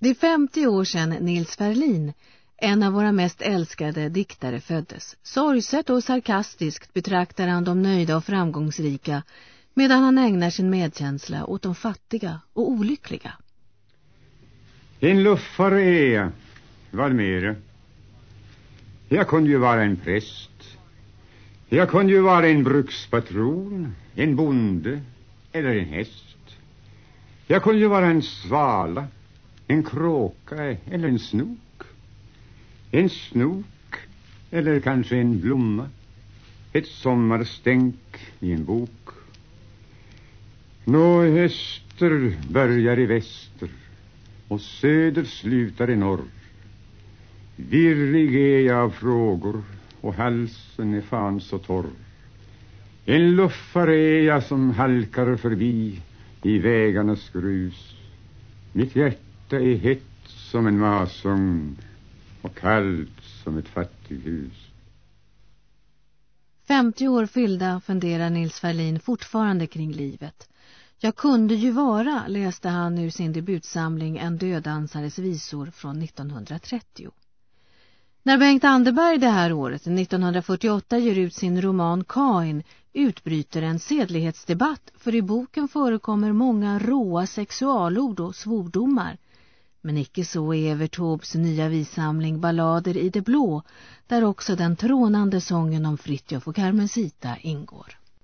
Det är 50 år sedan Nils Ferlin, en av våra mest älskade diktare, föddes. Sorgset och sarkastiskt betraktar han de nöjda och framgångsrika medan han ägnar sin medkänsla åt de fattiga och olyckliga. En luffare är jag, vad mer? Jag kunde ju vara en präst. Jag kunde ju vara en brukspatron, en bonde eller en häst. Jag kunde ju vara en svala en kråka eller en snok. En snok eller kanske en blomma. Ett sommarstänk i en bok. Nå, öster börjar i väster och söder slutar i norr. Virrig är jag av frågor och halsen är fan så torr. En luffare är jag som halkar förbi i vägarnas grus. Mitt hjärta hjärta är hett som en masugn och kallt som ett fattighus. 50 år fyllda funderar Nils Ferlin fortfarande kring livet. Jag kunde ju vara, läste han ur sin debutsamling En dödansares visor från 1930. När Bengt Anderberg det här året, 1948, ger ut sin roman Kain utbryter en sedlighetsdebatt för i boken förekommer många råa sexualord och svordomar. Men icke så i Evert Taubes nya vissamling Ballader i det blå, där också den trånande sången om Fritjof och Carmencita ingår.